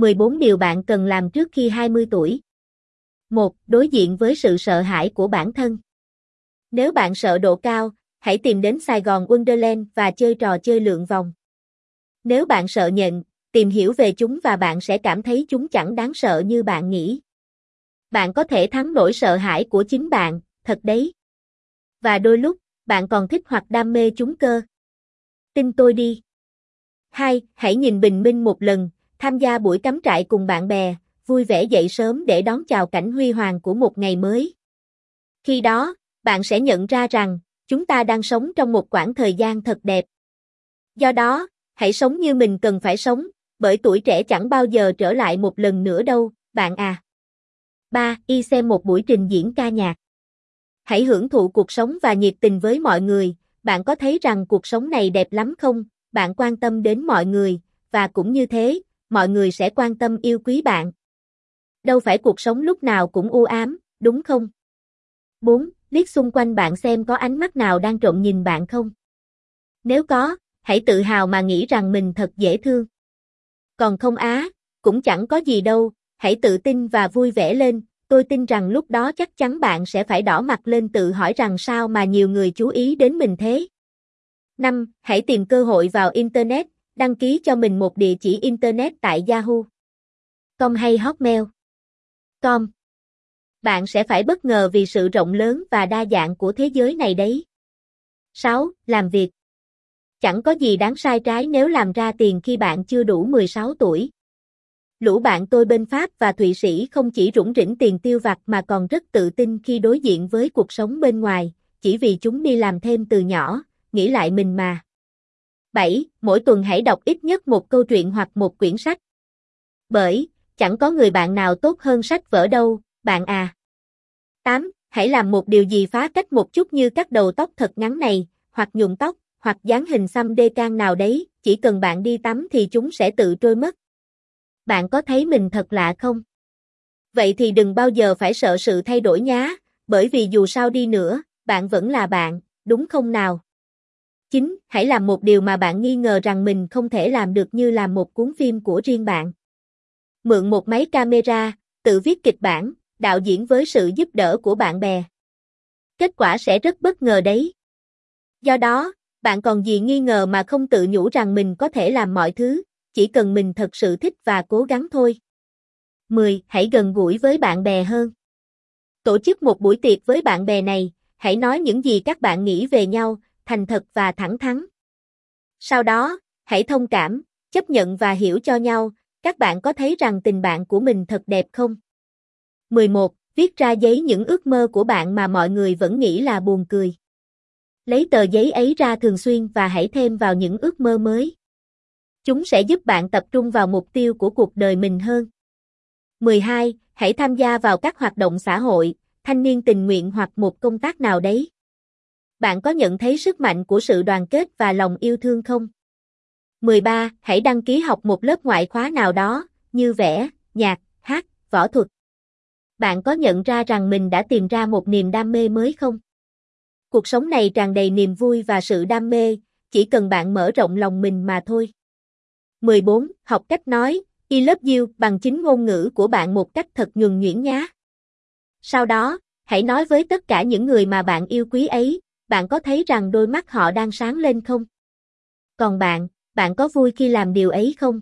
14 điều bạn cần làm trước khi 20 tuổi. 1. Đối diện với sự sợ hãi của bản thân. Nếu bạn sợ độ cao, hãy tìm đến Sài Gòn Wonderland và chơi trò chơi lượn vòng. Nếu bạn sợ nhận, tìm hiểu về chúng và bạn sẽ cảm thấy chúng chẳng đáng sợ như bạn nghĩ. Bạn có thể thắng nỗi sợ hãi của chính bạn, thật đấy. Và đôi lúc, bạn còn thích hoặc đam mê chúng cơ. Tin tôi đi. 2. Hãy nhìn bình minh một lần, tham gia buổi cắm trại cùng bạn bè, vui vẻ dậy sớm để đón chào cảnh huy hoàng của một ngày mới. Khi đó, bạn sẽ nhận ra rằng, chúng ta đang sống trong một quãng thời gian thật đẹp. Do đó, hãy sống như mình cần phải sống, bởi tuổi trẻ chẳng bao giờ trở lại một lần nữa đâu, bạn à. 3. Y xem một buổi trình diễn ca nhạc. Hãy hưởng thụ cuộc sống và nhiệt tình với mọi người, bạn có thấy rằng cuộc sống này đẹp lắm không? Bạn quan tâm đến mọi người, và cũng như thế, mọi người sẽ quan tâm yêu quý bạn. Đâu phải cuộc sống lúc nào cũng u ám, đúng không? 4. Liếc xung quanh bạn xem có ánh mắt nào đang trộm nhìn bạn không? Nếu có, hãy tự hào mà nghĩ rằng mình thật dễ thương. Còn không á, cũng chẳng có gì đâu, hãy tự tin và vui vẻ lên, tôi tin rằng lúc đó chắc chắn bạn sẽ phải đỏ mặt lên tự hỏi rằng sao mà nhiều người chú ý đến mình thế. 5. Hãy tìm cơ hội vào Internet, đăng ký cho mình một địa chỉ Internet tại Yahoo. Com hay Hotmail. Com. Bạn sẽ phải bất ngờ vì sự rộng lớn và đa dạng của thế giới này đấy. 6. Làm việc. Chẳng có gì đáng sai trái nếu làm ra tiền khi bạn chưa đủ 16 tuổi. Lũ bạn tôi bên Pháp và Thụy Sĩ không chỉ rủng rỉnh tiền tiêu vặt mà còn rất tự tin khi đối diện với cuộc sống bên ngoài, chỉ vì chúng đi làm thêm từ nhỏ, nghĩ lại mình mà. 7. Mỗi tuần hãy đọc ít nhất một câu chuyện hoặc một quyển sách. Bởi, chẳng có người bạn nào tốt hơn sách vở đâu, bạn à. 8. Hãy làm một điều gì phá cách một chút như cắt đầu tóc thật ngắn này, hoặc nhuộm tóc, hoặc dán hình xăm đê can nào đấy, chỉ cần bạn đi tắm thì chúng sẽ tự trôi mất. Bạn có thấy mình thật lạ không? Vậy thì đừng bao giờ phải sợ sự thay đổi nhá, bởi vì dù sao đi nữa, bạn vẫn là bạn, đúng không nào? 9. Hãy làm một điều mà bạn nghi ngờ rằng mình không thể làm được như làm một cuốn phim của riêng bạn. Mượn một máy camera, tự viết kịch bản, đạo diễn với sự giúp đỡ của bạn bè. Kết quả sẽ rất bất ngờ đấy. Do đó, bạn còn gì nghi ngờ mà không tự nhủ rằng mình có thể làm mọi thứ, chỉ cần mình thật sự thích và cố gắng thôi. 10. Hãy gần gũi với bạn bè hơn. Tổ chức một buổi tiệc với bạn bè này, hãy nói những gì các bạn nghĩ về nhau, thành thật và thẳng thắn. Sau đó, hãy thông cảm, chấp nhận và hiểu cho nhau, các bạn có thấy rằng tình bạn của mình thật đẹp không? 11. Viết ra giấy những ước mơ của bạn mà mọi người vẫn nghĩ là buồn cười. Lấy tờ giấy ấy ra thường xuyên và hãy thêm vào những ước mơ mới. Chúng sẽ giúp bạn tập trung vào mục tiêu của cuộc đời mình hơn. 12. Hãy tham gia vào các hoạt động xã hội, thanh niên tình nguyện hoặc một công tác nào đấy. Bạn có nhận thấy sức mạnh của sự đoàn kết và lòng yêu thương không? 13. Hãy đăng ký học một lớp ngoại khóa nào đó, như vẽ, nhạc, hát, võ thuật. Bạn có nhận ra rằng mình đã tìm ra một niềm đam mê mới không? Cuộc sống này tràn đầy niềm vui và sự đam mê, chỉ cần bạn mở rộng lòng mình mà thôi. 14. Học cách nói, I love you bằng chính ngôn ngữ của bạn một cách thật nhuần nhuyễn nhá. Sau đó, hãy nói với tất cả những người mà bạn yêu quý ấy, bạn có thấy rằng đôi mắt họ đang sáng lên không? Còn bạn, bạn có vui khi làm điều ấy không?